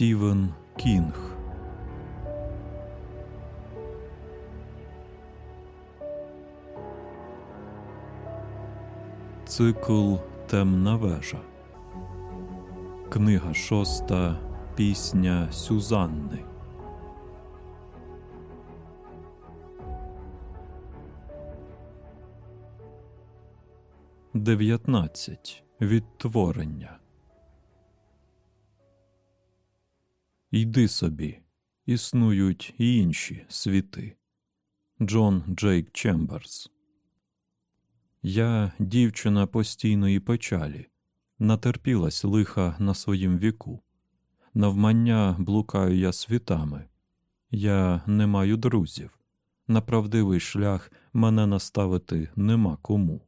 Стівен Кінг. Цикл Темна вежа. Книга шоста. Пісня Сюзанни. Дев'ятнадцять. Відтворення. Йди собі. Існують і інші світи. Джон Джейк Чемберс. Я дівчина постійної печалі. Натерпілась лиха на своїм віку. Навмання блукаю я світами. Я не маю друзів. На правдивий шлях мене наставити нема кому.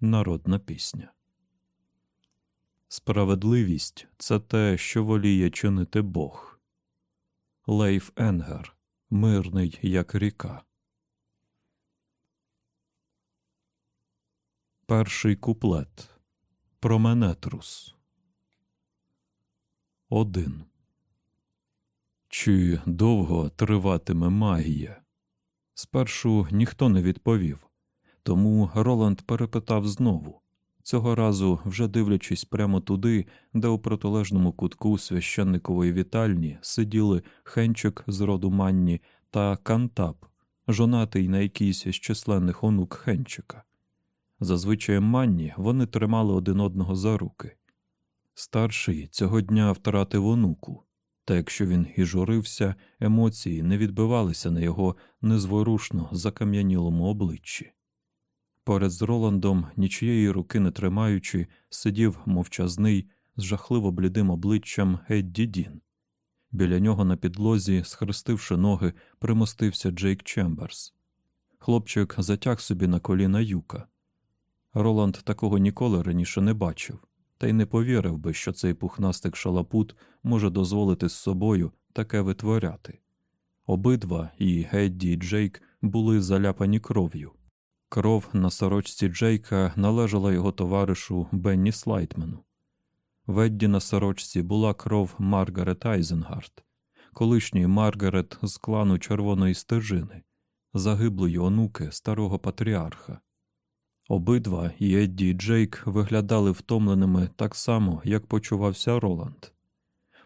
Народна пісня. Справедливість це те, що воліє чинити Бог. Лейф Енгер, мирний як ріка. Перший куплет Променетрус. Один. Чи довго триватиме магія? Спершу ніхто не відповів, тому Роланд перепитав знову цього разу вже дивлячись прямо туди, де у протилежному кутку священникової вітальні сиділи хенчик з роду Манні та Кантап, жонатий на якийсь із численних онук Хенчика. Зазвичай Манні вони тримали один одного за руки. Старший цього дня втратив онуку, та якщо він і журився, емоції не відбивалися на його незворушно закам'янілому обличчі. Поряд з Роландом, нічієї руки не тримаючи, сидів мовчазний, з жахливо блідим обличчям Едді Дін. Біля нього на підлозі, схрестивши ноги, примостився Джейк Чемберс. Хлопчик затяг собі на коліна юка. Роланд такого ніколи раніше не бачив, та й не повірив би, що цей пухнастик шалапут може дозволити з собою таке витворяти. Обидва, і Гедді, і Джейк, були заляпані кров'ю. Кров на сорочці Джейка належала його товаришу Бенні Слайтмену. В Едді на сорочці була кров Маргарет Айзенгард, колишньої Маргарет з клану Червоної стежини, загиблої онуки старого патріарха. Обидва і Едді і Джейк виглядали втомленими так само, як почувався Роланд.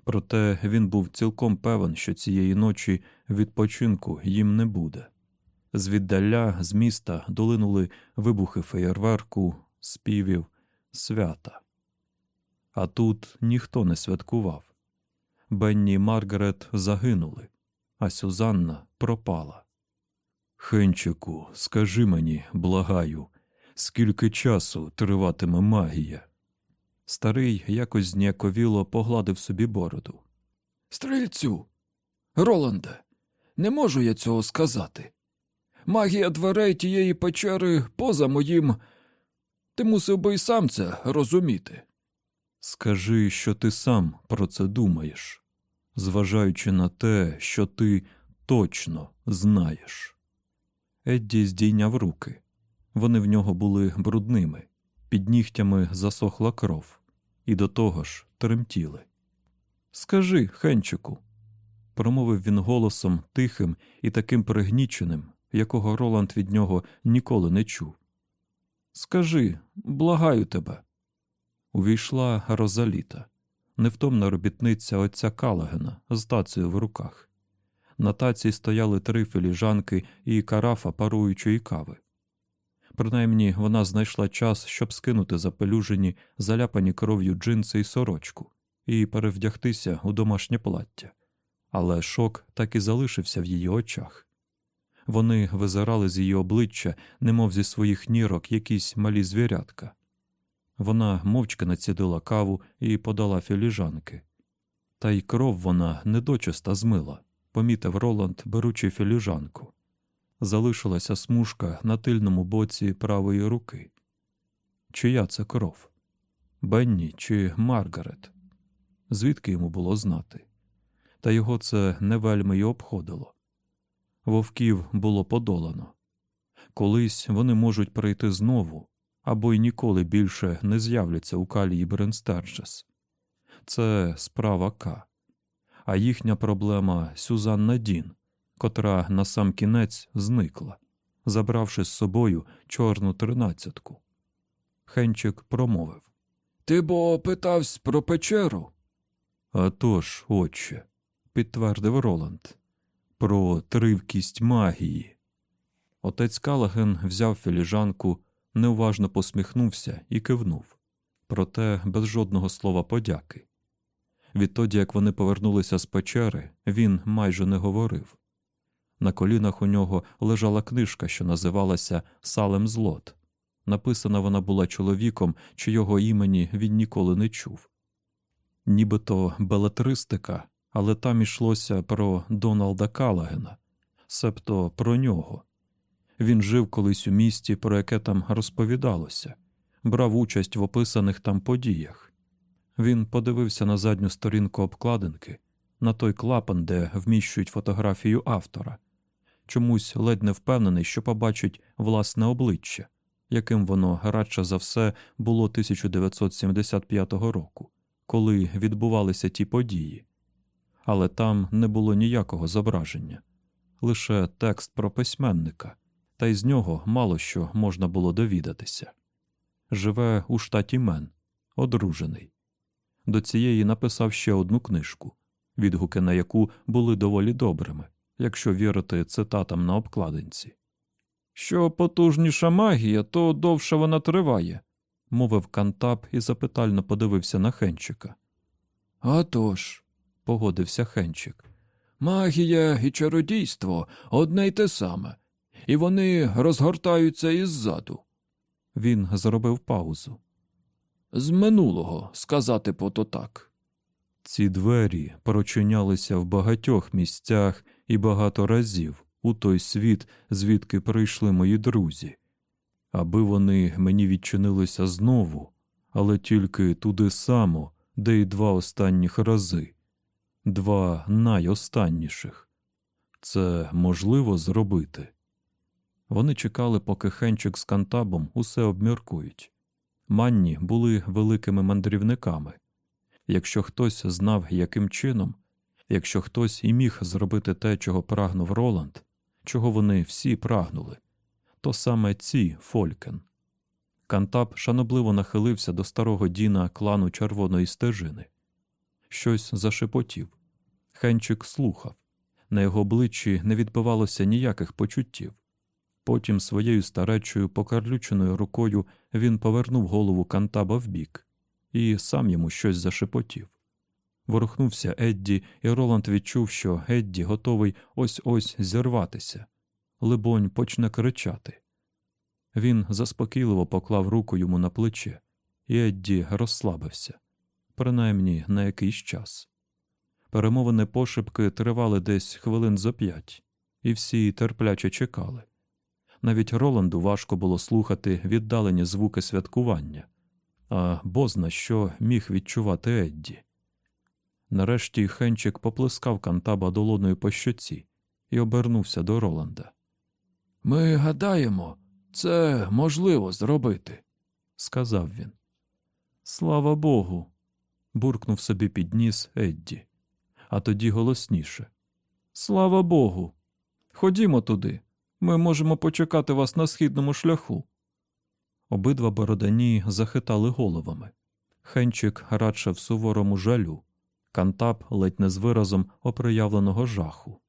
Проте він був цілком певен, що цієї ночі відпочинку їм не буде. Звіддаля з міста долинули вибухи феєрверку, співів, свята. А тут ніхто не святкував. Бенні і Маргарет загинули, а Сюзанна пропала. Хенчику, скажи мені, благаю, скільки часу триватиме магія? Старий якось зніяковіло погладив собі бороду. Стрільцю, Роланде, не можу я цього сказати. Магія дверей тієї печери поза моїм. Ти мусив би й сам це розуміти. Скажи, що ти сам про це думаєш, зважаючи на те, що ти точно знаєш. Едді здійняв руки. Вони в нього були брудними, під нігтями засохла кров, і до того ж тремтіли. Скажи, Хенчику, промовив він голосом тихим і таким пригніченим, якого Роланд від нього ніколи не чув. Скажи, благаю тебе. Увійшла Розаліта, невтомна робітниця отця Калагена з тацею в руках. На таці стояли три філіжанки і карафа паруючої кави. Принаймні вона знайшла час, щоб скинути запелюжені, заляпані кров'ю джинси і сорочку, і перевдягтися у домашнє плаття. Але шок так і залишився в її очах. Вони визирали з її обличчя, немов зі своїх нірок, якісь малі звірятка. Вона мовчки націдила каву і подала філіжанки. Та й кров вона недочиста змила, помітив Роланд, беручи філіжанку. Залишилася смужка на тильному боці правої руки. Чия це кров? Бенні чи Маргарет? Звідки йому було знати? Та його це не вельми й обходило. Вовків було подолано. Колись вони можуть прийти знову або й ніколи більше не з'являться у калії Бренстерджес. Це справа К. а їхня проблема Сюзанна Дін, котра на сам кінець зникла, забравши з собою чорну тринадцятку. Хенчик промовив Ти бо питавсь про печеру? «А тож, отче, підтвердив Роланд, про тривкість магії. Отець Калаген взяв філіжанку, неуважно посміхнувся і кивнув, проте без жодного слова подяки. Відтоді, як вони повернулися з печери, він майже не говорив. На колінах у нього лежала книжка, що називалася Салем Злот. Написана вона була чоловіком, чийого імені він ніколи не чув. Нібито белетристика, але там ішлося про Доналда Калагена, себто про нього. Він жив колись у місті, про яке там розповідалося, брав участь в описаних там подіях. Він подивився на задню сторінку обкладинки, на той клапан, де вміщують фотографію автора, чомусь ледь не впевнений, що побачить власне обличчя, яким воно радше за все було 1975 року, коли відбувалися ті події. Але там не було ніякого зображення, лише текст про письменника, та й з нього мало що можна було довідатися. Живе у штаті Мен, одружений. До цієї написав ще одну книжку, відгуки на яку були доволі добрими, якщо вірити цитатам на обкладинці. Що потужніша магія, то довше вона триває, мовив Кантап і запитально подивився на Хенчика. «А тож», – погодився Хенчик. Магія і чародійство одне й те саме, і вони розгортаються іззаду. Він зробив паузу. З минулого, сказати по то так. Ці двері прочинялися в багатьох місцях і багато разів у той світ, звідки прийшли мої друзі, аби вони мені відчинилися знову, але тільки туди само, де й два останніх рази, два найостанніших. Це можливо зробити. Вони чекали, поки Хенчик з Кантабом усе обміркують. Манні були великими мандрівниками. Якщо хтось знав, яким чином, якщо хтось і міг зробити те, чого прагнув Роланд, чого вони всі прагнули, то саме ці Фолькен. Кантап шанобливо нахилився до старого Діна клану червоної стежини. Щось зашепотів. Хенчик слухав. На його обличчі не відбивалося ніяких почуттів. Потім своєю старечою покарлюченою рукою він повернув голову Кантаба вбік і сам йому щось зашепотів. Ворухнувся Едді, і Роланд відчув, що Едді готовий ось ось зірватися. Либонь, почне кричати. Він заспокійливо поклав руку йому на плече, і Едді розслабився, принаймні на якийсь час. Перемовини пошепки тривали десь хвилин за п'ять, і всі терпляче чекали. Навіть Роланду важко було слухати віддалені звуки святкування, а бозна що міг відчувати Едді. Нарешті Хенчик поплескав Кантаба долоною по щоці і обернувся до Роланда. Ми гадаємо, це можливо зробити, сказав він. Слава Богу. буркнув собі під ніс Едді, а тоді голосніше. Слава Богу. Ходімо туди. Ми можемо почекати вас на східному шляху. Обидва бородані захитали головами. Хенчик радше в суворому жалю, Кантап ледь не з виразом оприявленого жаху.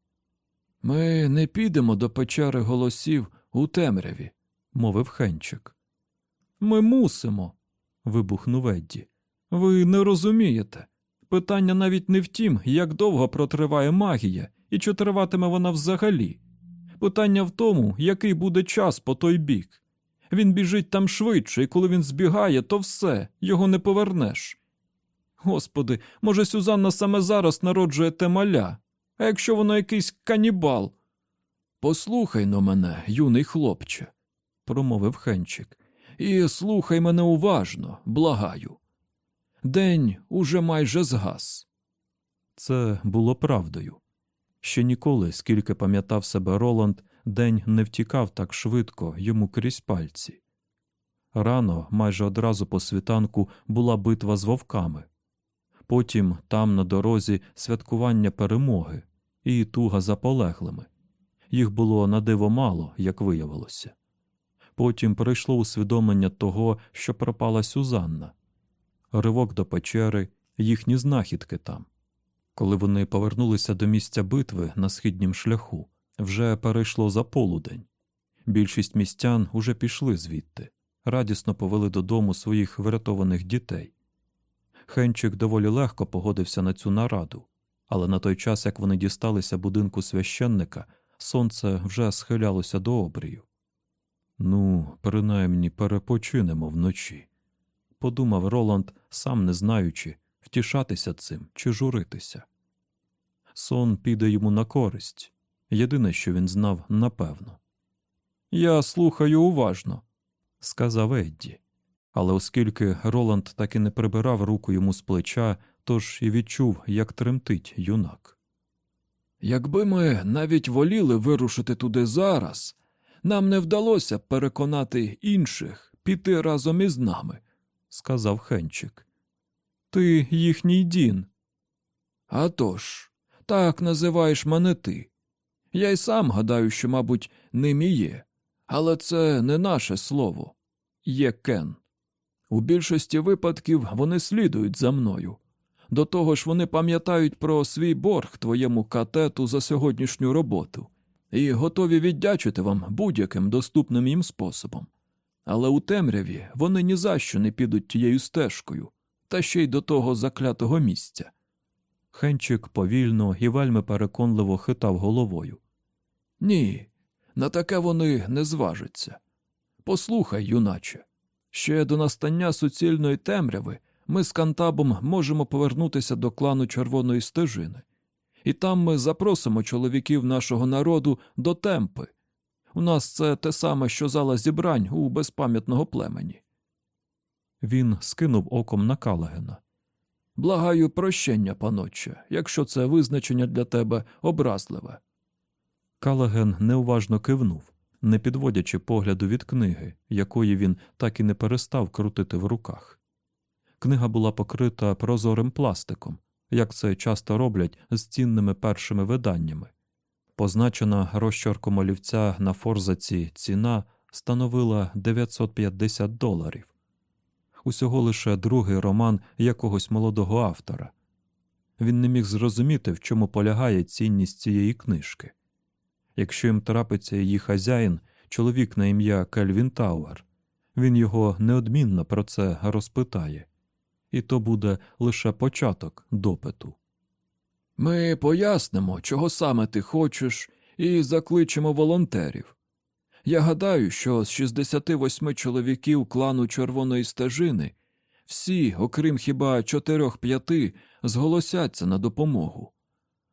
Ми не підемо до печери голосів у темряві, мовив Хенчик. Ми мусимо. вибухнув Едді. Ви не розумієте. Питання навіть не в тім, як довго протриває магія і чи триватиме вона взагалі. Питання в тому, який буде час по той бік. Він біжить там швидше, і коли він збігає, то все, його не повернеш. Господи, може, Сюзанна саме зараз народжує те маля, а якщо воно якийсь канібал? Послухай но мене, юний хлопче, промовив Хенчик, і слухай мене уважно, благаю. День уже майже згас. Це було правдою. Ще ніколи, скільки пам'ятав себе Роланд, день не втікав так швидко йому крізь пальці. Рано, майже одразу по світанку, була битва з вовками. Потім там на дорозі святкування перемоги і туга за полеглими. Їх було на диво мало, як виявилося. Потім прийшло усвідомлення того, що пропала Сюзанна, ривок до печери, їхні знахідки там. Коли вони повернулися до місця битви на східнім шляху, вже перейшло за полудень. Більшість містян уже пішли звідти, радісно повели додому своїх врятованих дітей. Хенчик доволі легко погодився на цю нараду, але на той час, як вони дісталися будинку священника, сонце вже схилялося до обрію. Ну, принаймні перепочинемо вночі, подумав Роланд, сам не знаючи, втішатися цим чи журитися. Сон піде йому на користь єдине, що він знав напевно. Я слухаю уважно, сказав Едді. Але оскільки Роланд так і не прибирав руку йому з плеча, тож і відчув, як тремтить юнак. Якби ми навіть воліли вирушити туди зараз, нам не вдалося переконати інших піти разом із нами, сказав Хенчик. Ти їхній дін. «А тож, так називаєш мене ти. Я й сам гадаю, що, мабуть, ним і є, але це не наше слово. Є Кен. У більшості випадків вони слідують за мною. До того ж, вони пам'ятають про свій борг твоєму катету за сьогоднішню роботу і готові віддячити вам будь-яким доступним їм способом. Але у темряві вони ні за що не підуть тією стежкою, та ще й до того заклятого місця. Хенчик повільно і вельми переконливо хитав головою. Ні, на таке вони не зважаться. Послухай, юначе, ще до настання суцільної темряви ми з Кантабом можемо повернутися до клану Червоної стежини, і там ми запросимо чоловіків нашого народу до темпи. У нас це те саме, що зала зібрань у безпам'ятного племені. Він скинув оком на Калагена. Благаю прощення, паноче, якщо це визначення для тебе образливе. Калаген неуважно кивнув, не підводячи погляду від книги, якої він так і не перестав крутити в руках. Книга була покрита прозорим пластиком, як це часто роблять з цінними першими виданнями. Позначена розчорком олівця на форзаці ціна становила 950 доларів. Усього лише другий роман якогось молодого автора. Він не міг зрозуміти, в чому полягає цінність цієї книжки. Якщо їм трапиться її хазяїн, чоловік на ім'я Кельвін Тауер, він його неодмінно про це розпитає, і то буде лише початок допиту. Ми пояснимо, чого саме ти хочеш, і закличемо волонтерів. Я гадаю, що з 68 чоловіків клану Червоної стежини всі, окрім хіба чотирьох-п'яти, зголосяться на допомогу.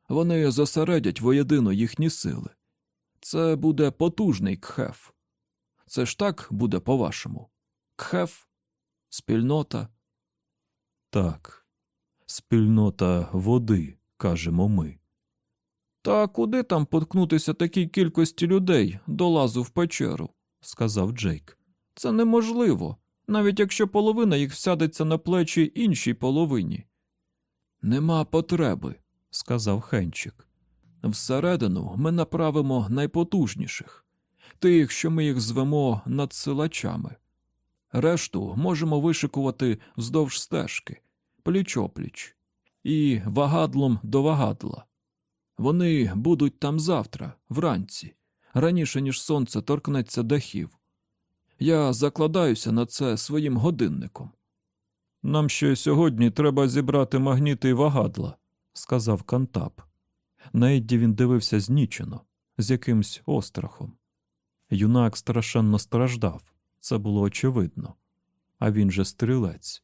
Вони зосередять воєдино їхні сили. Це буде потужний кхеф. Це ж так буде по-вашому. Кхеф? Спільнота? Так, спільнота води, кажемо ми. Та куди там поткнутися такій кількості людей до лазу в печеру? сказав Джейк. Це неможливо, навіть якщо половина їх всядеться на плечі іншій половині. Нема потреби, сказав Хенчик. Всередину ми направимо найпотужніших, тих, що ми їх звемо надсилачами. Решту можемо вишикувати вздовж стежки, пліч-опліч, і вагадлом до вагадла. Вони будуть там завтра, вранці, раніше ніж сонце торкнеться дахів. Я закладаюся на це своїм годинником. Нам ще сьогодні треба зібрати магніти і вагадла, сказав Кантап. На Едді він дивився знічено, з якимсь острахом. Юнак страшенно страждав, це було очевидно. А він же стрілець.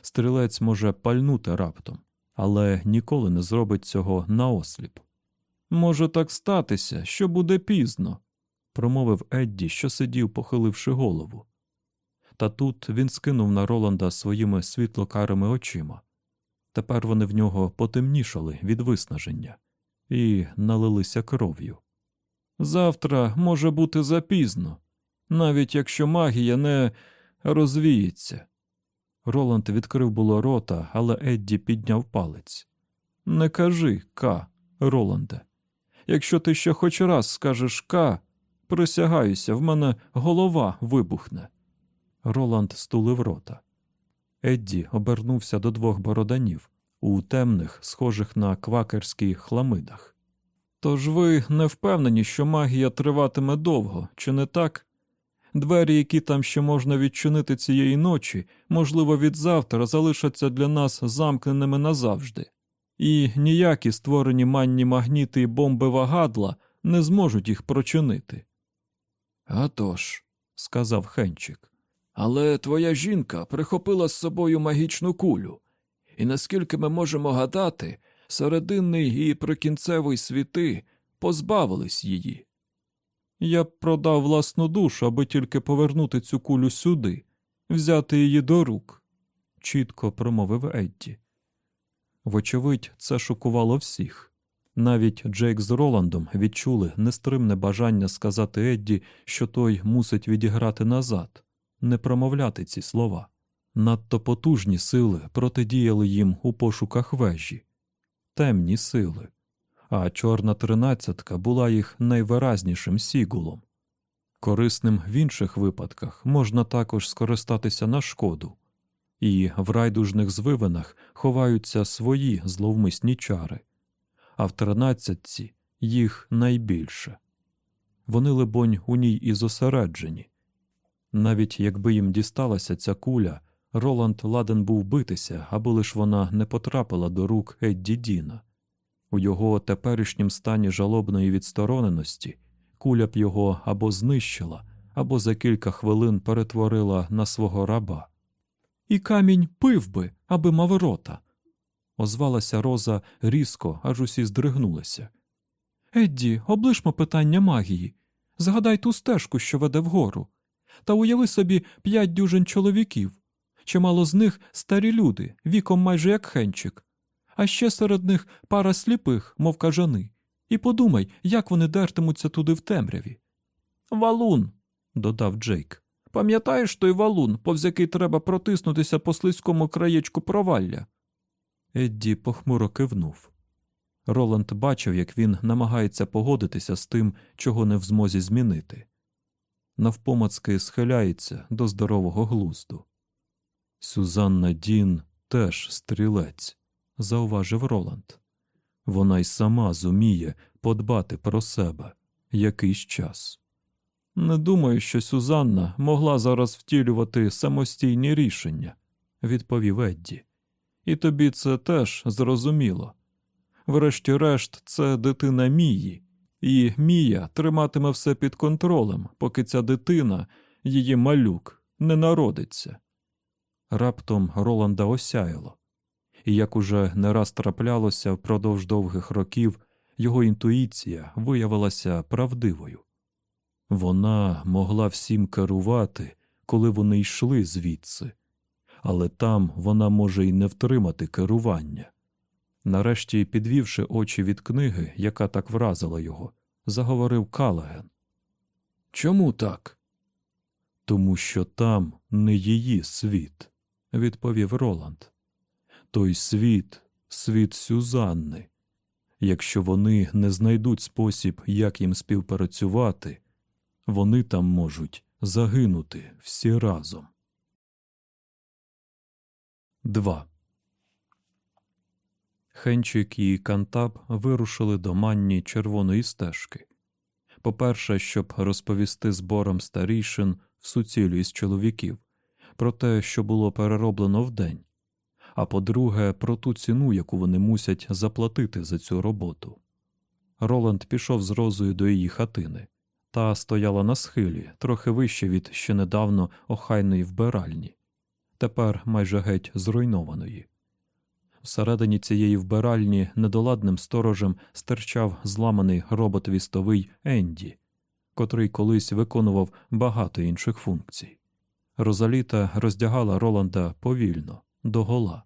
Стрілець може пальнути раптом, але ніколи не зробить цього наосліп. Може так статися, що буде пізно, промовив Едді, що сидів, похиливши голову. Та тут він скинув на Роланда своїми світлокарими очима. Тепер вони в нього потемнішали від виснаження і налилися кров'ю. Завтра може бути запізно, навіть якщо магія не розвіється. Роланд відкрив було рота, але Едді підняв палець. Не кажи К, Роланде. Якщо ти ще хоч раз скажеш К, присягаюся, в мене голова вибухне. Роланд стулив рота. Едді обернувся до двох бороданів у темних, схожих на квакерські хламидах. Тож ви не впевнені, що магія триватиме довго, чи не так? Двері, які там ще можна відчинити цієї ночі, можливо, від завтра залишаться для нас замкненими назавжди, і ніякі створені манні магніти і бомби вагадла не зможуть їх прочинити. «А тож», – сказав Хенчик. Але твоя жінка прихопила з собою магічну кулю, і наскільки ми можемо гадати, серединний і прикінцевий світи позбавились її. Я б продав власну душу, аби тільки повернути цю кулю сюди, взяти її до рук, чітко промовив Едді. Вочевидь, це шокувало всіх. Навіть Джейк з Роландом відчули нестримне бажання сказати Едді, що той мусить відіграти назад, не промовляти ці слова. Надто потужні сили протидіяли їм у пошуках вежі, темні сили, а чорна тринадцятка була їх найвиразнішим сігулом. Корисним в інших випадках можна також скористатися на шкоду, і в райдужних звивинах ховаються свої зловмисні чари, а в тринадцятці їх найбільше. Вони, либонь, у ній і зосереджені. Навіть якби їм дісталася ця куля, Роланд ладен був битися, аби лиш вона не потрапила до рук Едді Діна. У його теперішнім стані жалобної відстороненості куля б його або знищила, або за кілька хвилин перетворила на свого раба. І камінь пив би, аби мав рота. Озвалася Роза різко, аж усі здригнулися. Едді, облишмо питання магії. Згадай ту стежку, що веде вгору. Та уяви собі п'ять дюжин чоловіків. Чимало з них старі люди, віком майже як хенчик, а ще серед них пара сліпих, мов кажани. І подумай, як вони дертимуться туди в темряві. Валун, додав Джейк. Пам'ятаєш той валун, повз який треба протиснутися по слизькому краєчку провалля? Едді похмуро кивнув. Роланд бачив, як він намагається погодитися з тим, чого не в змозі змінити. Навпомацки схиляється до здорового глузду. Сюзанна Дін теж стрілець, зауважив Роланд. Вона й сама зуміє подбати про себе якийсь час. Не думаю, що Сюзанна могла зараз втілювати самостійні рішення, відповів Едді. І тобі це теж зрозуміло. Врешті-решт, це дитина Мії, і Мія триматиме все під контролем, поки ця дитина, її малюк, не народиться. Раптом Роланда осяяло, і як уже не раз траплялося впродовж довгих років, його інтуїція виявилася правдивою. Вона могла всім керувати, коли вони йшли звідси, але там вона може й не втримати керування. Нарешті, підвівши очі від книги, яка так вразила його, заговорив Калаген. Чому так? Тому що там не її світ, відповів Роланд. Той світ, світ Сюзанни. Якщо вони не знайдуть спосіб, як їм співпрацювати, вони там можуть загинути всі разом. 2. Хенчик і Кантаб вирушили до манні червоної стежки. По-перше, щоб розповісти зборам старійшин в суцілю із чоловіків про те, що було перероблено вдень, а по-друге, про ту ціну, яку вони мусять заплатити за цю роботу. Роланд пішов з розою до її хатини, та стояла на схилі, трохи вище від ще недавно охайної вбиральні, тепер майже геть зруйнованої. Всередині цієї вбиральні недоладним сторожем стирчав зламаний робот-вістовий Енді, котрий колись виконував багато інших функцій. Розаліта роздягала Роланда повільно, догола.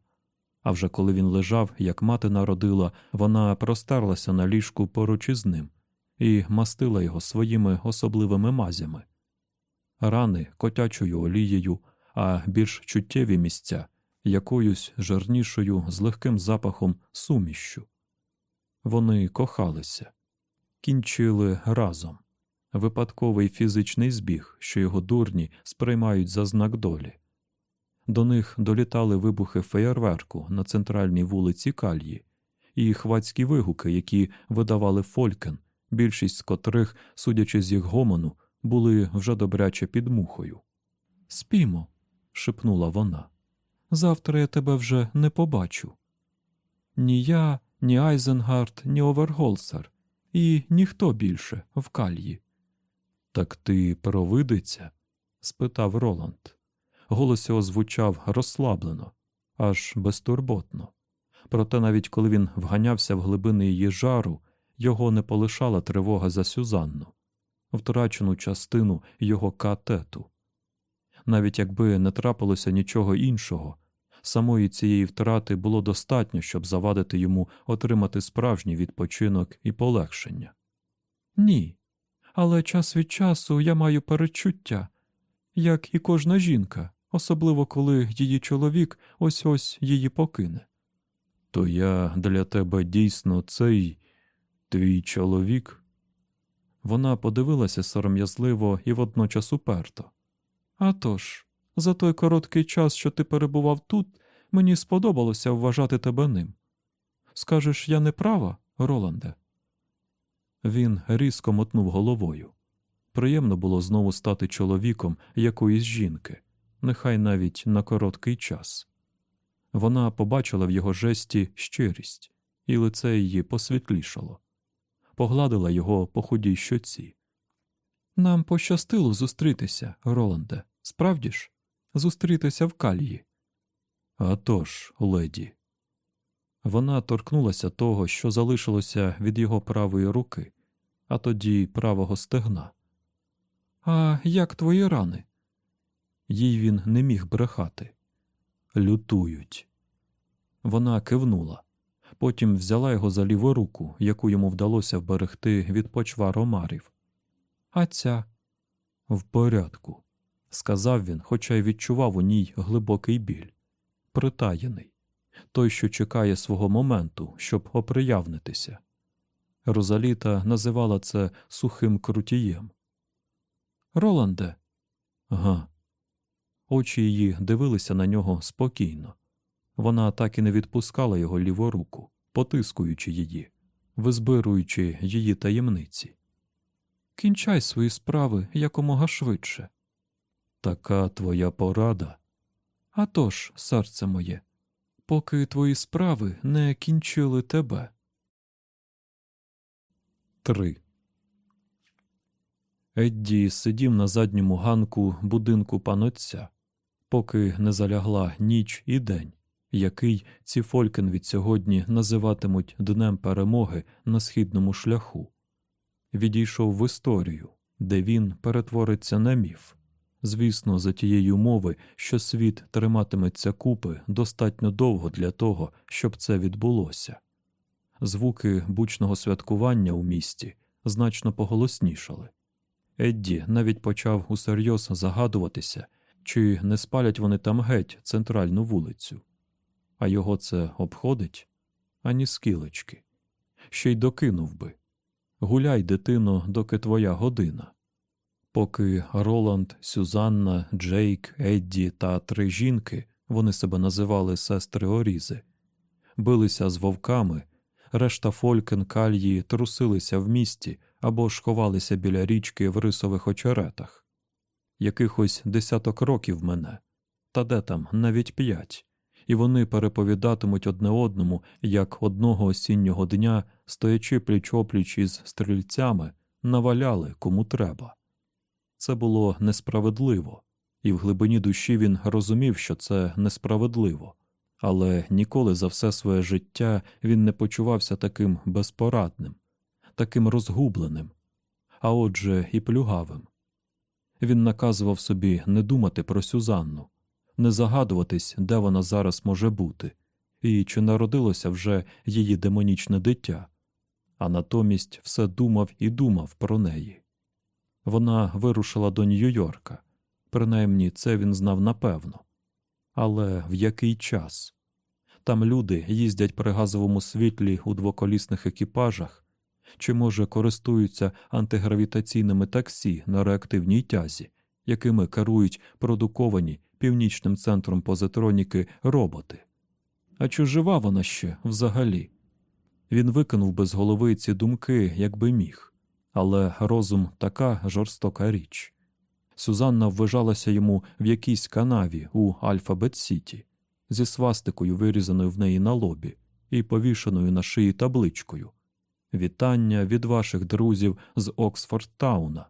А вже коли він лежав, як мати народила, вона простерлася на ліжку поруч із ним і мастила його своїми особливими мазями. Рани котячою олією, а більш чуттєві місця якоюсь жирнішою з легким запахом сумішю. Вони кохалися, кінчили разом випадковий фізичний збіг, що його дурні сприймають за знак долі. До них долітали вибухи феєрверку на центральній вулиці Кальї і хвацькі вигуки, які видавали Фолькен, більшість з котрих, судячи з їх гомону, були вже добряче під мухою. Спімо, шепнула вона. Завтра я тебе вже не побачу. Ні я, ні Айзенгард, ні Оверголсер, і ніхто більше в кальї. Так ти провидиця? спитав Роланд. Голос його звучав розслаблено, аж безтурботно. Проте, навіть коли він вганявся в глибини її жару, його не полишала тривога за Сюзанну, втрачену частину його катету. Навіть якби не трапилося нічого іншого, самої цієї втрати було достатньо, щоб завадити йому отримати справжній відпочинок і полегшення. Ні, але час від часу я маю перечуття, як і кожна жінка, особливо коли її чоловік ось ось її покине. То я для тебе дійсно цей твій чоловік. Вона подивилася сором'язливо і водночас уперто. «А тож, за той короткий час, що ти перебував тут, мені сподобалося вважати тебе ним. Скажеш, я не права, Роланде? Він різко мотнув головою. Приємно було знову стати чоловіком якоїсь жінки, нехай навіть на короткий час. Вона побачила в його жесті щирість, і лице її посвітлішало, погладила його по худій щоці. Нам пощастило зустрітися, Роланде, справді ж, зустрітися в калії. «А тож, леді. Вона торкнулася того, що залишилося від його правої руки, а тоді правого стегна. А як твої рани? Їй він не міг брехати. Лютують. Вона кивнула, потім взяла його за ліву руку, яку йому вдалося вберегти від почва ромарів. А ця в порядку, сказав він, хоча й відчував у ній глибокий біль, притаєний, той, що чекає свого моменту, щоб оприявнитися. Розаліта називала це сухим крутієм. Роланде. Га. Очі її дивилися на нього спокійно. Вона так і не відпускала його ліву потискуючи її, визбируючи її таємниці. Кінчай свої справи якомога швидше. Така твоя порада. А тож, серце моє, поки твої справи не кінчили тебе. 3. Едді сидів на задньому ганку будинку панотця, поки не залягла ніч і день, який ці Фолькен від сьогодні називатимуть Днем перемоги на східному шляху. Відійшов в історію, де він перетвориться на міф. Звісно, за тієї умови, що світ триматиметься купи достатньо довго для того, щоб це відбулося. Звуки бучного святкування у місті значно поголоснішали. Едді навіть почав усерйоз загадуватися, чи не спалять вони там геть центральну вулицю. А його це обходить ані скілечки. Ще й докинув би Гуляй, дитино, доки твоя година. Поки Роланд, Сюзанна, Джейк, Едді та три жінки вони себе називали сестри Орізи, билися з вовками, решта Фолькен кальї трусилися в місті або ж ховалися біля річки в рисових очеретах. Якихось десяток років мене, та де там навіть п'ять, і вони переповідатимуть одне одному, як одного осіннього дня, стоячи пліч опліч із стрільцями, наваляли кому треба. Це було несправедливо, і в глибині душі він розумів, що це несправедливо, але ніколи за все своє життя він не почувався таким безпорадним, таким розгубленим, а отже, і плюгавим. Він наказував собі не думати про Сюзанну, не загадуватись, де вона зараз може бути, і чи народилося вже її демонічне дитя, а натомість все думав і думав про неї. Вона вирушила до Нью-Йорка, принаймні це він знав напевно. Але в який час? Там люди їздять при газовому світлі у двоколісних екіпажах, чи, може, користуються антигравітаційними таксі на реактивній тязі, якими керують продуковані північним центром позитроніки роботи. А чи жива вона ще взагалі? Він викинув би з голови ці думки, якби міг, але розум така жорстока річ. Сюзанна ввижалася йому в якійсь канаві у Альфабет Сіті зі свастикою, вирізаною в неї на лобі, і повішеною на шиї табличкою Вітання від ваших друзів з Оксфордтауна.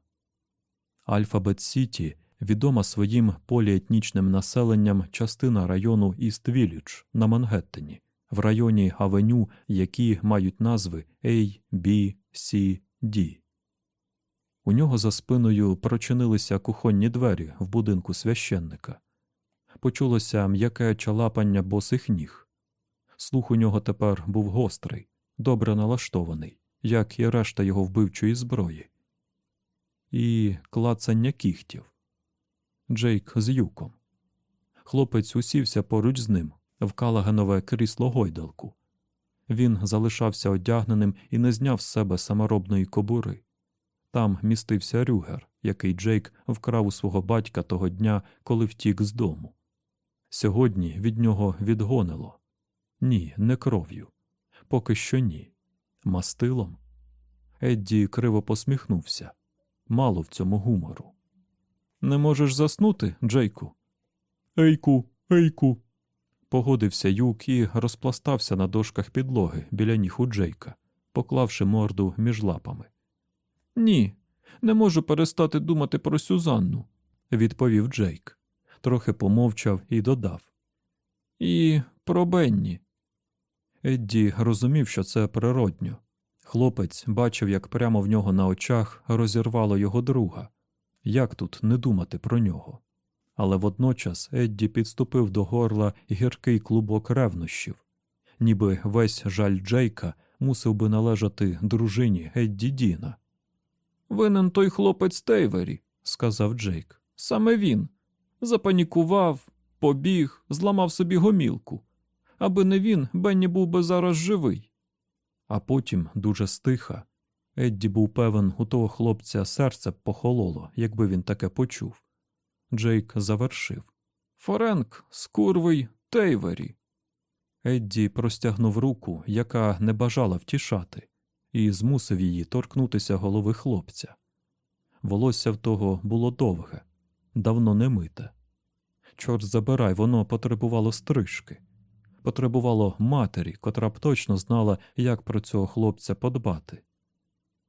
Альфабет Сіті відома своїм поліетнічним населенням частина району Іст-Вілідж на Мангеттені, в районі авеню, які мають назви A, B, C, D. У нього за спиною прочинилися кухонні двері в будинку священника. Почулося м'яке чалапання босих ніг. Слух у нього тепер був гострий, добре налаштований, як і решта його вбивчої зброї. І клацання кіхтів. Джейк з юком. Хлопець усівся поруч з ним в калаганове крісло гойдалку. Він залишався одягненим і не зняв з себе саморобної кобури. Там містився рюгер, який Джейк вкрав у свого батька того дня, коли втік з дому. Сьогодні від нього відгонило. Ні, не кров'ю. Поки що ні. Мастилом. Едді криво посміхнувся. Мало в цьому гумору. Не можеш заснути, Джейку? Ейку, ейку. Погодився юк і розпластався на дошках підлоги біля ніг у Джейка, поклавши морду між лапами. Ні, не можу перестати думати про Сюзанну, відповів Джейк. Трохи помовчав і додав. І про Бенні. Едді розумів, що це природньо. Хлопець бачив, як прямо в нього на очах розірвало його друга. Як тут не думати про нього? Але водночас Едді підступив до горла гіркий клубок ревнощів, ніби весь жаль Джейка мусив би належати дружині Едді Діна. Винен той хлопець Тейвері, сказав Джейк. Саме він. Запанікував, побіг, зламав собі гомілку. Аби не він, Бенні був би зараз живий. А потім, дуже стиха, Едді був певен, у того хлопця серце б похололо, якби він таке почув. Джейк завершив Форенк, скурвий Тейвері. Едді простягнув руку, яка не бажала втішати, і змусив її торкнутися голови хлопця. Волосся в того було довге, давно не мите. Чорт забирай, воно потребувало стрижки, потребувало матері, котра б точно знала, як про цього хлопця подбати.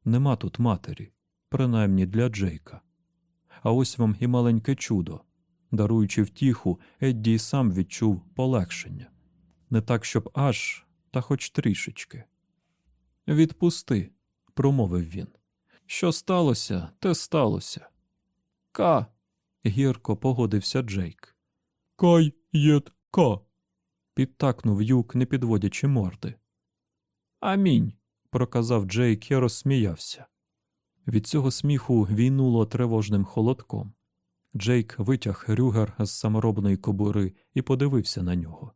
Нема тут матері, принаймні для Джейка. А ось вам і маленьке чудо. Даруючи втіху, Едді й сам відчув полегшення. Не так, щоб аж, та хоч трішечки. Відпусти, промовив він. Що сталося, те сталося. Ка. гірко погодився Джейк. Кай єд ка. Підтакнув юк, не підводячи морди. Амінь. проказав Джейк і розсміявся. Від цього сміху війнуло тривожним холодком. Джейк витяг рюгер з саморобної кобури і подивився на нього.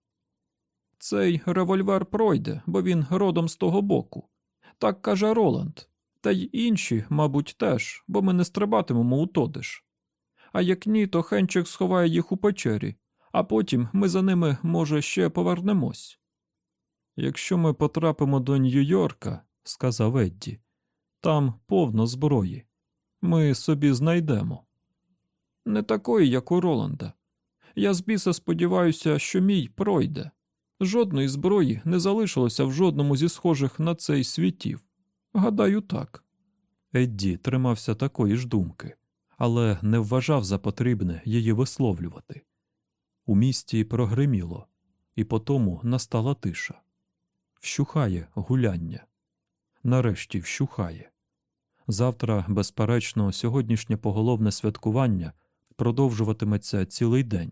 Цей револьвер пройде, бо він родом з того боку. Так каже Роланд. Та й інші, мабуть, теж, бо ми не стрибатимемо у тодиш. А як ні, то Хенчик сховає їх у печері, а потім ми за ними, може, ще повернемось. Якщо ми потрапимо до Нью-Йорка, сказав Едді, там повно зброї. Ми собі знайдемо. Не такої, як у Роланда. Я з біса сподіваюся, що мій пройде. Жодної зброї не залишилося в жодному зі схожих на цей світів. Гадаю, так. Едді тримався такої ж думки, але не вважав за потрібне її висловлювати. У місті прогриміло, і потому настала тиша. Вщухає гуляння. Нарешті вщухає. Завтра, безперечно, сьогоднішнє поголовне святкування продовжуватиметься цілий день,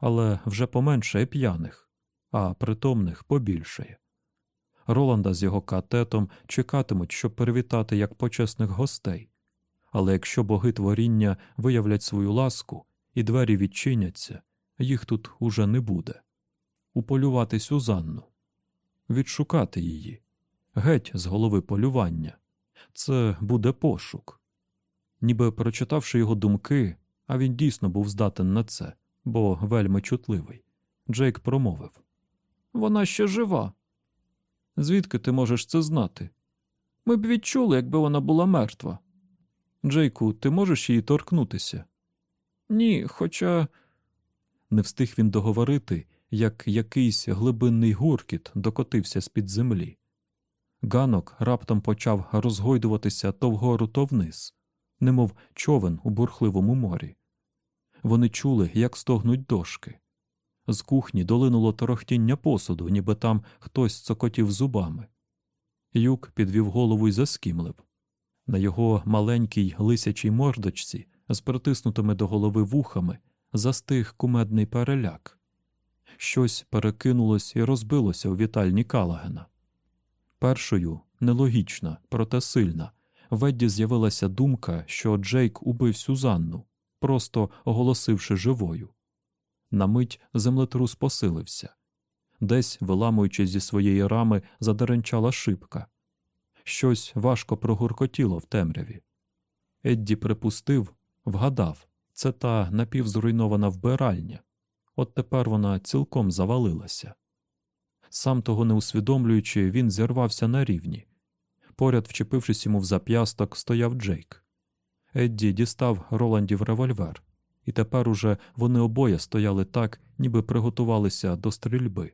але вже поменшає п'яних, а притомних побільшає. Роланда з його катетом чекатимуть, щоб привітати як почесних гостей. Але якщо боги творіння виявлять свою ласку і двері відчиняться, їх тут уже не буде. Уполювати Сюзанну, відшукати її, геть з голови полювання. Це буде пошук. Ніби прочитавши його думки, а він дійсно був здатен на це, бо вельми чутливий. Джейк промовив Вона ще жива. Звідки ти можеш це знати? Ми б відчули, якби вона була мертва. Джейку, ти можеш її торкнутися? Ні, хоча Не встиг він договорити, як якийсь глибинний гуркіт докотився з-під землі. Ганок раптом почав розгойдуватися то вгору, то вниз, немов човен у бурхливому морі. Вони чули, як стогнуть дошки. З кухні долинуло торохтіння посуду, ніби там хтось цокотів зубами. Юк підвів голову й заскімлив. На його маленькій лисячій мордочці з притиснутими до голови вухами застиг кумедний переляк. Щось перекинулось і розбилося у вітальні Калагена. Першою, нелогічна, проте сильна, Ведді з'явилася думка, що Джейк убив Сюзанну, просто оголосивши живою. На мить землетрус посилився. Десь, виламуючись зі своєї рами, задеренчала шибка. Щось важко прогуркотіло в темряві. Едді припустив, вгадав це та напівзруйнована вбиральня. От тепер вона цілком завалилася. Сам того не усвідомлюючи, він зірвався на рівні. Поряд, вчепившись йому в зап'ясток, стояв Джейк. Едді дістав Роландів револьвер, і тепер уже вони обоє стояли так, ніби приготувалися до стрільби.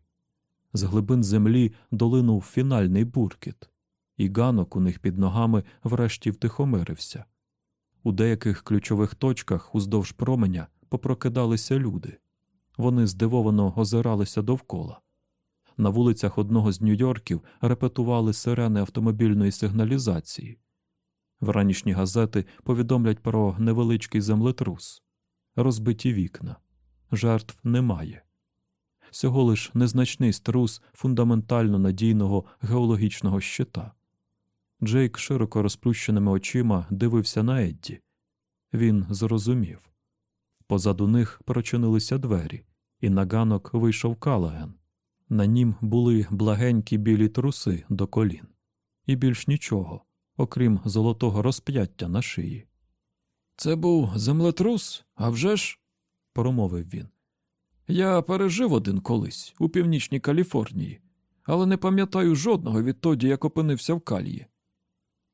З глибин землі долинув фінальний буркіт, і ганок у них під ногами врешті втихомирився. У деяких ключових точках уздовж променя попрокидалися люди. Вони здивовано озиралися довкола. На вулицях одного з Нью-Йорків репетували сирени автомобільної сигналізації. Вранішні газети повідомлять про невеличкий землетрус, розбиті вікна. Жертв немає. Всього лиш незначний струс фундаментально надійного геологічного щита. Джейк широко розплющеними очима дивився на Едді. Він зрозумів. Позаду них прочинилися двері, і на ганок вийшов Калаген. На нім були благенькі білі труси до колін, і більш нічого, окрім золотого розп'яття на шиї. це був землетрус, а вже ж, Промовив він. я пережив один колись у північній Каліфорнії, але не пам'ятаю жодного відтоді, як опинився в калії.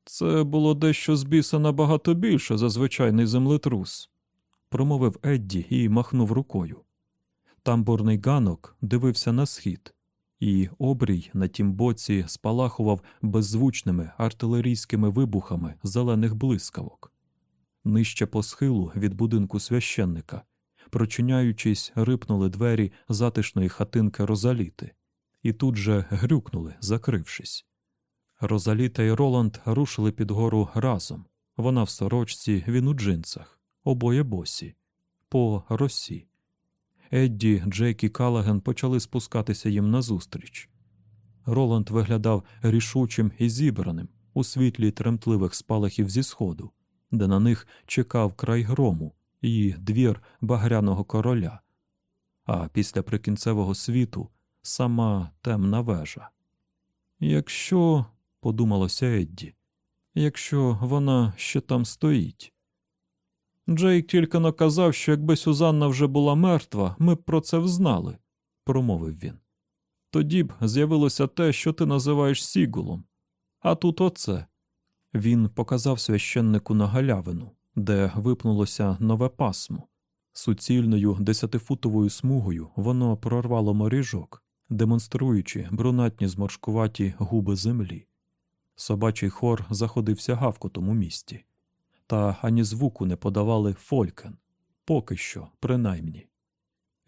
Це було дещо з біса набагато більше за звичайний землетрус, промовив Едді і махнув рукою. Тамбурний ганок дивився на схід, і обрій на тім боці спалахував беззвучними артилерійськими вибухами зелених блискавок. Нижче по схилу від будинку священника, прочиняючись, рипнули двері затишної хатинки Розаліти, і тут же грюкнули, закрившись. Розаліта і Роланд рушили під гору разом. Вона в сорочці, він у джинсах, обоє босі, по росі. Едді, Джейк і Калаген почали спускатися їм назустріч. Роланд виглядав рішучим і зібраним у світлі тремтливих спалахів зі сходу, де на них чекав край грому і двір багряного короля, а після прикінцевого світу сама темна вежа. Якщо, подумалося Едді, якщо вона ще там стоїть. Джейк тільки наказав, що якби Сюзанна вже була мертва, ми б про це взнали, промовив він. Тоді б з'явилося те, що ти називаєш Сігулом. А тут оце. Він показав священнику на галявину, де випнулося нове пасмо. Суцільною десятифутовою смугою воно прорвало моріжок, демонструючи брунатні зморшкуваті губи землі. Собачий хор заходився гавкотом у місті, та ані звуку не подавали фолькен, поки що, принаймні.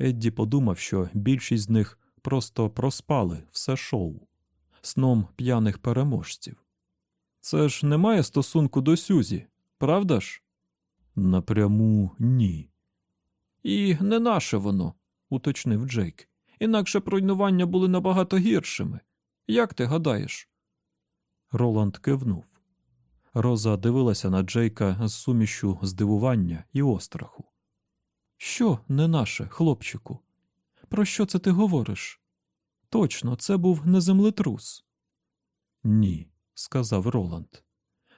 Едді подумав, що більшість з них просто проспали все шоу сном п'яних переможців. Це ж не має стосунку до Сюзі, правда ж? Напряму ні. І не наше воно, уточнив Джейк. Інакше б руйнування були набагато гіршими. Як ти гадаєш? Роланд кивнув. Роза дивилася на Джейка з сумішю здивування і остраху. Що не наше, хлопчику? Про що це ти говориш? Точно, це був не землетрус. Ні, сказав Роланд.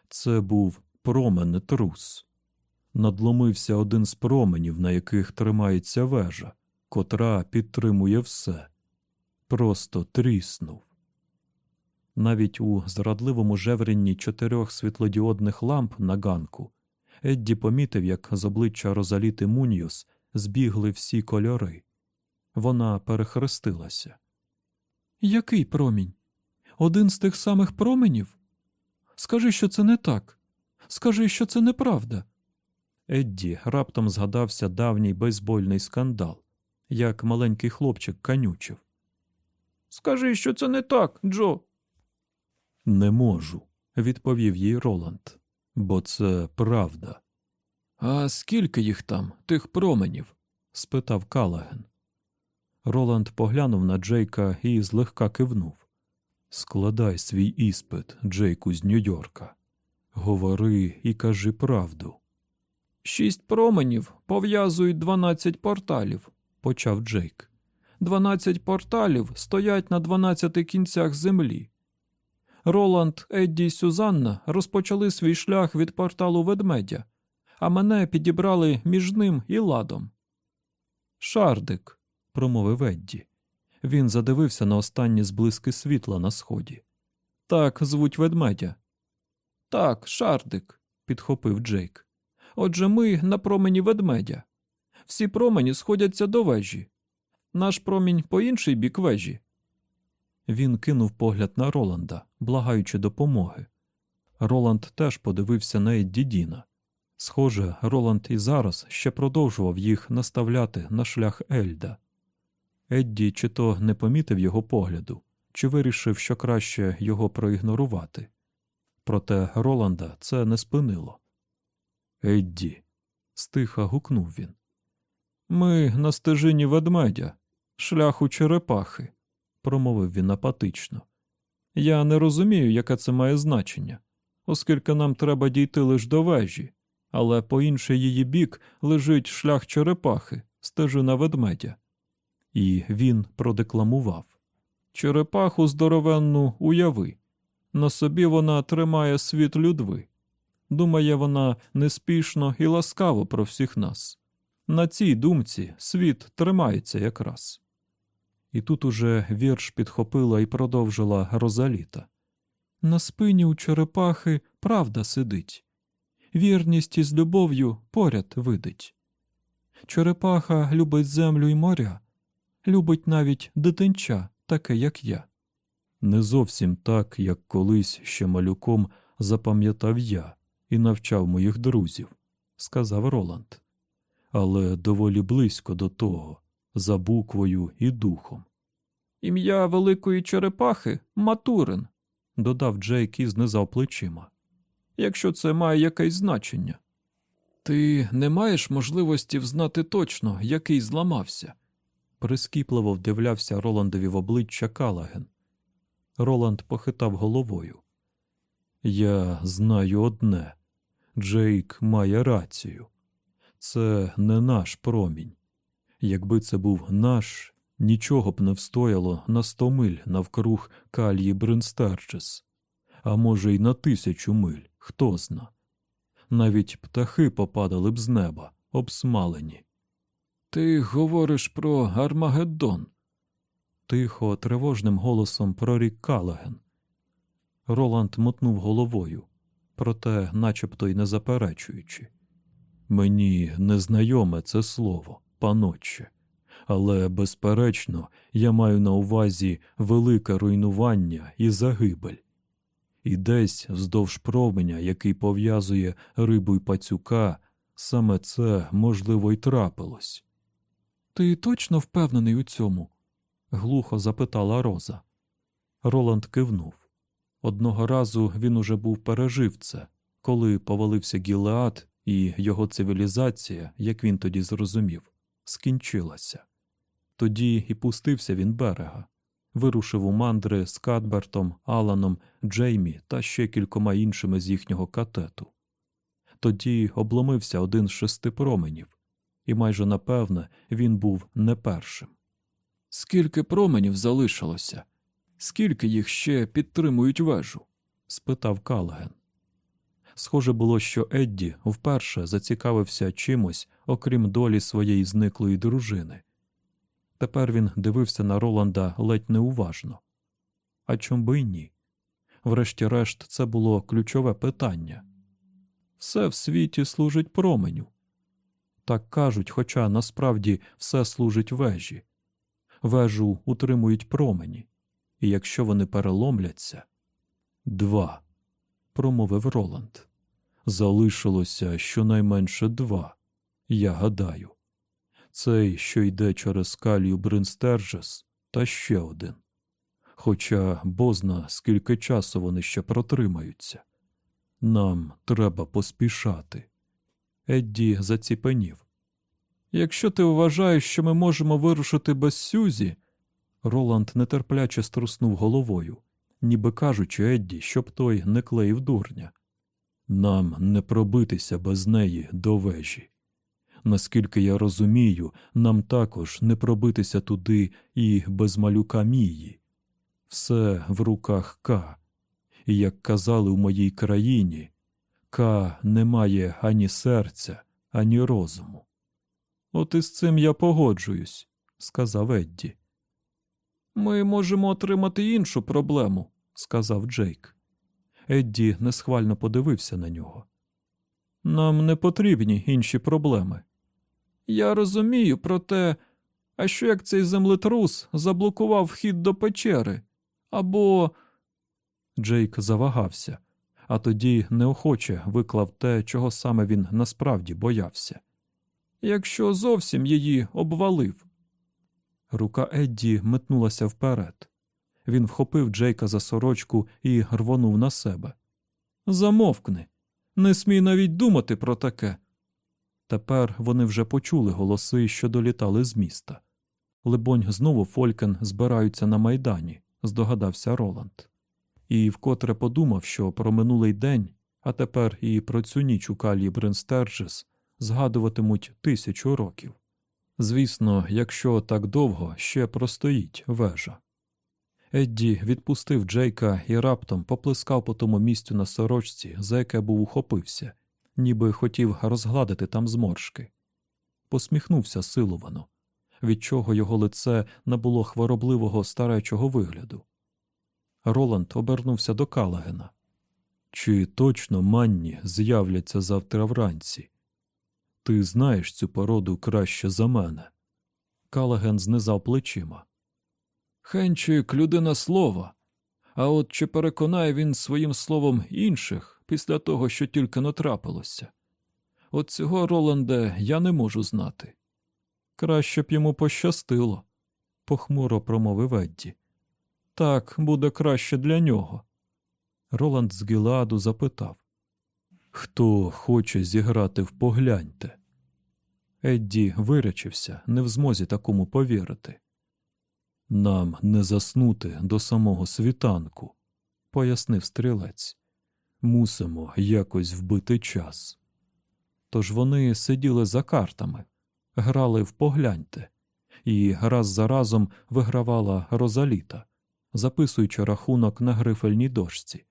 Це був променетрус. Надломився один з променів, на яких тримається вежа, котра підтримує все. Просто тріснув. Навіть у зрадливому жеврінні чотирьох світлодіодних ламп на ганку Едді помітив, як з обличчя Розаліти Муньйос збігли всі кольори. Вона перехрестилася. Який промінь? Один з тих самих променів? Скажи, що це не так. Скажи, що це неправда. Едді раптом згадався давній бейсбольний скандал, як маленький хлопчик канючив. Скажи, що це не так, Джо. Не можу, відповів їй Роланд, бо це правда. А скільки їх там, тих променів? спитав Калаген. Роланд поглянув на Джейка і злегка кивнув. Складай свій іспит, Джейку з Нью-Йорка. Говори і кажи правду. Шість променів пов'язують дванадцять порталів, почав Джейк. Дванадцять порталів стоять на дванадцяти кінцях землі. Роланд, Едді й Сюзанна розпочали свій шлях від порталу ведмедя, а мене підібрали між ним і ладом. Шардик, промовив Едді. Він задивився на останні зблиски світла на сході. Так звуть ведмедя. Так, шардик, підхопив Джейк. Отже, ми на промені ведмедя. Всі промені сходяться до вежі. Наш промінь по інший бік вежі. Він кинув погляд на Роланда, благаючи допомоги. Роланд теж подивився на Едді Діна. Схоже, Роланд і зараз ще продовжував їх наставляти на шлях Ельда. Едді чи то не помітив його погляду, чи вирішив, що краще його проігнорувати. Проте Роланда це не спинило. Едді, стиха гукнув він. Ми на стежині ведмедя, шляху черепахи, промовив він апатично. Я не розумію, яке це має значення, оскільки нам треба дійти лише до вежі, але по інший її бік лежить шлях черепахи, стежина ведмедя. І він продекламував Черепаху здоровенну уяви. На собі вона тримає світ людви. Думає вона неспішно і ласкаво про всіх нас. На цій думці світ тримається якраз. І тут уже вірш підхопила і продовжила Розаліта. На спині у черепахи правда сидить, вірність із любов'ю поряд видить. Черепаха любить землю й моря, любить навіть дитинча, таке, як я. Не зовсім так, як колись ще малюком запам'ятав я і навчав моїх друзів, сказав Роланд. Але доволі близько до того, за буквою і духом. Ім'я великої черепахи Матурин, додав Джейк і знизав плечима. Якщо це має якесь значення. Ти не маєш можливості взнати точно, який зламався. Прискіпливо вдивлявся Роландові в обличчя Калаген. Роланд похитав головою. Я знаю одне Джейк має рацію. Це не наш промінь. Якби це був наш, нічого б не встояло на сто миль навкруг кальї Бринстерчес, а може, й на тисячу миль, хто зна. Навіть птахи попадали б з неба, обсмалені. Ти говориш про Армагеддон. Тихо, тривожним голосом прорік Калаген. Роланд мотнув головою, проте, начебто й не заперечуючи. Мені незнайоме це слово, панотче, але, безперечно, я маю на увазі велике руйнування і загибель. І десь вздовж променя, який пов'язує рибу й пацюка, саме це, можливо, й трапилось. Ти точно впевнений у цьому? глухо запитала Роза. Роланд кивнув. Одного разу він уже був пережив це, коли повалився Гілеад, і його цивілізація, як він тоді зрозумів, скінчилася. Тоді і пустився він берега, вирушив у мандри з Кадбертом, Аланом, Джеймі та ще кількома іншими з їхнього катету. Тоді обломився один з шести променів, і майже напевне він був не першим. Скільки променів залишилося? Скільки їх ще підтримують вежу? спитав Калген. Схоже було, що Едді вперше зацікавився чимось, окрім долі своєї зниклої дружини. Тепер він дивився на Роланда ледь неуважно. А чом би й ні? Врешті-решт, це було ключове питання. Все в світі служить променю. Так кажуть, хоча насправді все служить вежі. Вежу утримують промені, і якщо вони переломляться. Два, промовив Роланд. Залишилося щонайменше два, я гадаю. Цей, що йде через калію Бринстержес, та ще один. Хоча бозна, скільки часу вони ще протримаються. Нам треба поспішати. Едді заціпенів. Якщо ти вважаєш, що ми можемо вирушити без Сюзі, Роланд нетерпляче струснув головою, ніби кажучи Едді, щоб той не клеїв дурня. Нам не пробитися без неї до вежі. Наскільки я розумію, нам також не пробитися туди і без малюка Мії. Все в руках К. І як казали в моїй країні, К не має ані серця, ані розуму. От із цим я погоджуюсь, сказав Едді. Ми можемо отримати іншу проблему, сказав Джейк. Едді несхвально подивився на нього. Нам не потрібні інші проблеми. Я розумію, проте, а що як цей землетрус заблокував вхід до печери? Або. Джейк завагався, а тоді неохоче виклав те, чого саме він насправді боявся. Якщо зовсім її обвалив. Рука Едді метнулася вперед. Він вхопив Джейка за сорочку і рвонув на себе. Замовкни, не смій навіть думати про таке. Тепер вони вже почули голоси, що долітали з міста. Либонь, знову Фолькен збираються на майдані, здогадався Роланд. І вкотре подумав, що про минулий день, а тепер і про цю ніч у калії Бринстерджес згадуватимуть тисячу років. Звісно, якщо так довго ще простоїть вежа. Едді відпустив Джейка і раптом поплескав по тому місцю на сорочці, за яке був ухопився, ніби хотів розгладити там зморшки. Посміхнувся силовано, від чого його лице набуло хворобливого старечого вигляду. Роланд обернувся до Калагена. Чи точно манні з'являться завтра вранці? Ти знаєш цю породу краще за мене. Калаген знизав плечима. Хенчик людина слова. А от чи переконає він своїм словом інших після того, що тільки натрапилося? От цього Роланде я не можу знати. Краще б йому пощастило, похмуро промовив Едді. Так буде краще для нього. Роланд з Гіладу запитав Хто хоче зіграти в погляньте? Едді виречився, не в змозі такому повірити. Нам не заснути до самого світанку, пояснив стрілець. Мусимо якось вбити час. Тож вони сиділи за картами, грали в погляньте, і раз за разом вигравала Розаліта, записуючи рахунок на грифельній дошці.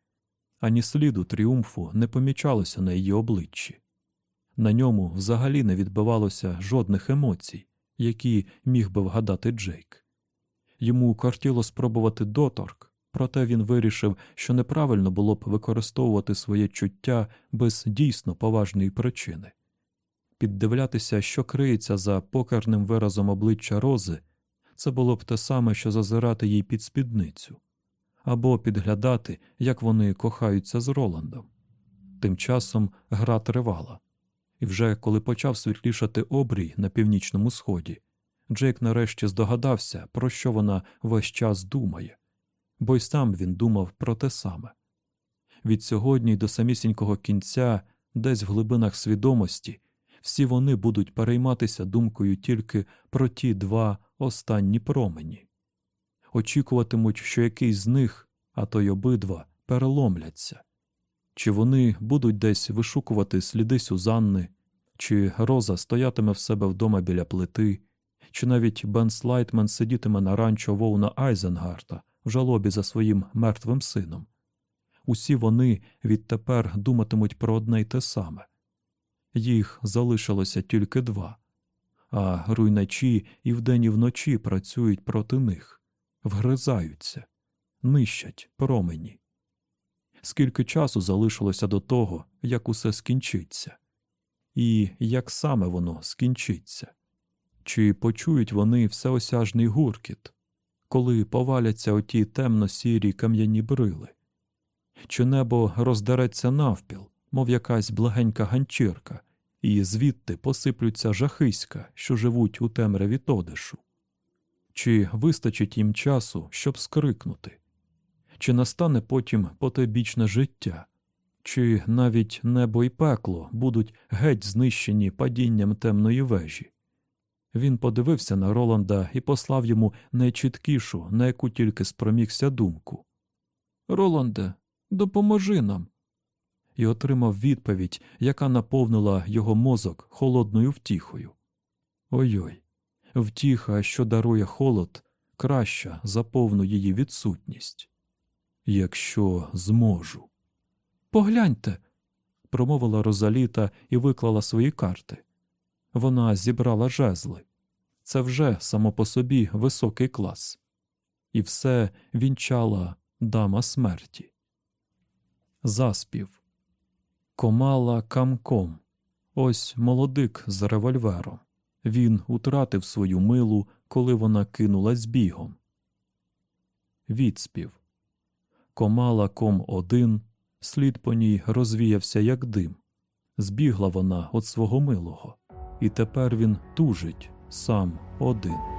Ані сліду тріумфу не помічалося на її обличчі. На ньому взагалі не відбивалося жодних емоцій, які міг би вгадати Джейк. Йому кортіло спробувати доторк, проте він вирішив, що неправильно було б використовувати своє чуття без дійсно поважної причини. Піддивлятися, що криється за покерним виразом обличчя Рози, це було б те саме, що зазирати їй під спідницю, або підглядати, як вони кохаються з Роландом. Тим часом гра тривала, і вже коли почав світлішати обрій на північному сході, Джейк нарешті здогадався, про що вона весь час думає, бо й сам він думав про те саме. Від сьогодні до самісінького кінця, десь в глибинах свідомості, всі вони будуть перейматися думкою тільки про ті два останні промені, очікуватимуть, що якийсь з них, а то й обидва, переломляться, чи вони будуть десь вишукувати сліди Сюзанни, чи Роза стоятиме в себе вдома біля плити, чи навіть Бен Слайтман сидітиме на ранчо Воуна Айзенгарта в жалобі за своїм мертвим сином. Усі вони відтепер думатимуть про одне й те саме. Їх залишилося тільки два, а руйначі і вдень і вночі працюють проти них, вгризаються, нищать промені. Скільки часу залишилося до того, як усе скінчиться, і як саме воно скінчиться? Чи почують вони всеосяжний гуркіт, коли поваляться оті темно-сірі кам'яні брили? Чи небо роздереться навпіл, мов якась благенька ганчірка, і звідти посиплються жахиська, що живуть у темряві Тодишу? Чи вистачить їм часу, щоб скрикнути? Чи настане потім потойбічне життя? Чи навіть небо і пекло будуть геть знищені падінням темної вежі? Він подивився на Роланда і послав йому найчіткішу, на яку тільки спромігся думку. Роланде, допоможи нам. І отримав відповідь, яка наповнила його мозок холодною втіхою. Ой-ой, втіха, що дарує холод, краща за повну її відсутність. Якщо зможу. Погляньте. промовила Розаліта і виклала свої карти. Вона зібрала жезли. Це вже само по собі високий клас. І все вінчала дама смерті. Заспів. Комала камком. Ось молодик з револьвером. Він утратив свою милу, коли вона кинулась бігом. Відспів. Комала ком один, слід по ній розвіявся, як дим. Збігла вона від свого милого, і тепер він тужить сам один.